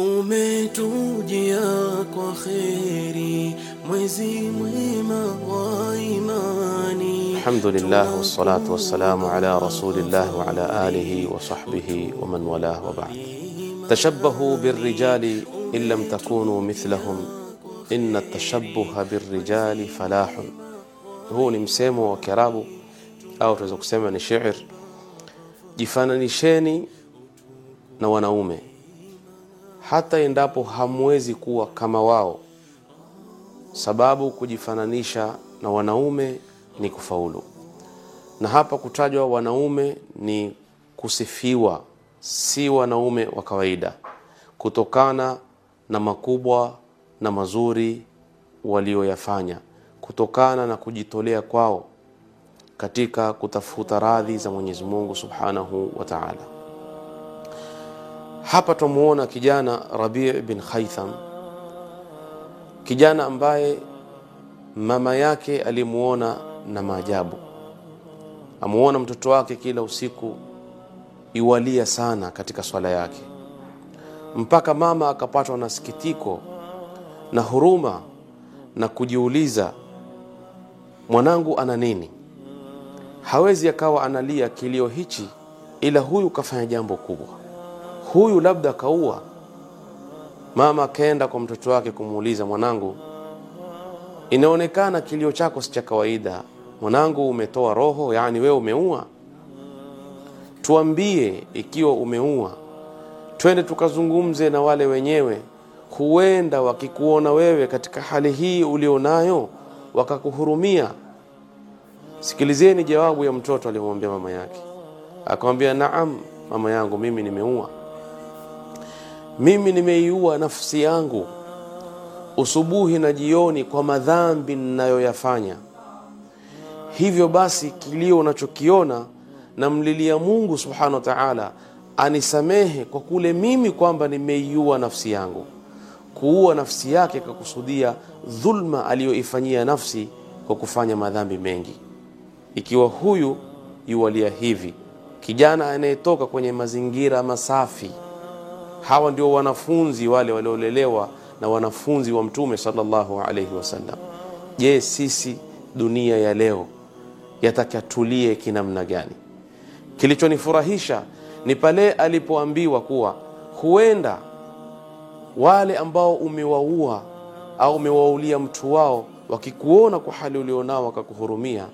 umetujia kwa kheri, mwezi mwema wa imani. Alhamdulillah wassalatu wassalamu ala rasulillah wa ala alihi wa sahbihi wa man walah wa ba'd. Tashabbahu birrijali in lam takunu mithlahum inna tashabbuha birrijali falahun. Huu ni msemo wa Kiarabu au tunaweza kusema ni shair. Jifananisheni na wanaume hata endapo hamwezi kuwa kama wao, sababu kujifananisha na wanaume ni kufaulu. Na hapa kutajwa wanaume ni kusifiwa, si wanaume wa kawaida, kutokana na makubwa na mazuri walioyafanya, kutokana na kujitolea kwao katika kutafuta radhi za Mwenyezi Mungu Subhanahu wa Ta'ala. Hapa tumuona kijana Rabi' bin Khaytham, kijana ambaye mama yake alimuona na maajabu, amuona mtoto wake kila usiku iwalia sana katika swala yake, mpaka mama akapatwa na sikitiko na huruma na kujiuliza, mwanangu ana nini? Hawezi akawa analia kilio hichi, ila huyu kafanya jambo kubwa huyu labda kaua. Mama akaenda kwa mtoto wake kumuuliza, mwanangu, inaonekana kilio chako si cha kawaida. Mwanangu, umetoa roho, yaani wewe umeua? Tuambie ikiwa umeua, twende tukazungumze na wale wenyewe, huenda wakikuona wewe katika hali hii ulionayo wakakuhurumia. Sikilizeni jawabu ya mtoto aliyomwambia mama yake, akamwambia, naam mama yangu, mimi nimeua mimi nimeiua nafsi yangu usubuhi na jioni kwa madhambi ninayoyafanya. Hivyo basi kilio unachokiona namlilia Mungu subhanahu wa ta'ala anisamehe kwa kule mimi kwamba nimeiua nafsi yangu. Kuua nafsi yake kakusudia dhulma aliyoifanyia nafsi kwa kufanya madhambi mengi. Ikiwa huyu yuwalia hivi, kijana anayetoka kwenye mazingira masafi hawa ndio wanafunzi wale waliolelewa na wanafunzi wa Mtume sallallahu alaihi wasallam. Je, sisi dunia ya leo yatakatulie kinamna gani? Kilichonifurahisha ni pale alipoambiwa kuwa huenda wale ambao umewaua au umewaulia mtu wao wakikuona kwa hali ulionao wakakuhurumia.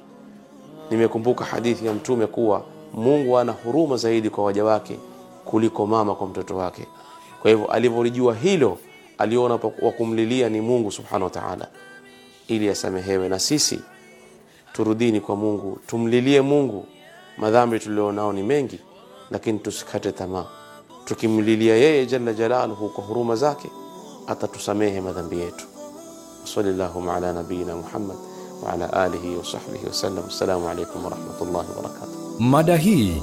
Nimekumbuka hadithi ya Mtume kuwa Mungu ana huruma zaidi kwa waja wake kuliko mama kwa mtoto wake. Kwa hivyo alivyolijua hilo, aliona wa kumlilia ni Mungu subhanahu wa ta'ala, ili asamehewe. Na sisi turudini kwa Mungu, tumlilie Mungu. Madhambi tulionao ni mengi, lakini tusikate tamaa. Tukimlilia yeye jalla jalaluhu kwa huruma zake, atatusamehe madhambi yetu. Sallallahu ala nabiyina Muhammad wa ala alihi wa sahbihi wasallam. Assalamu alaykum wa rahmatullahi wa barakatuh. Mada hii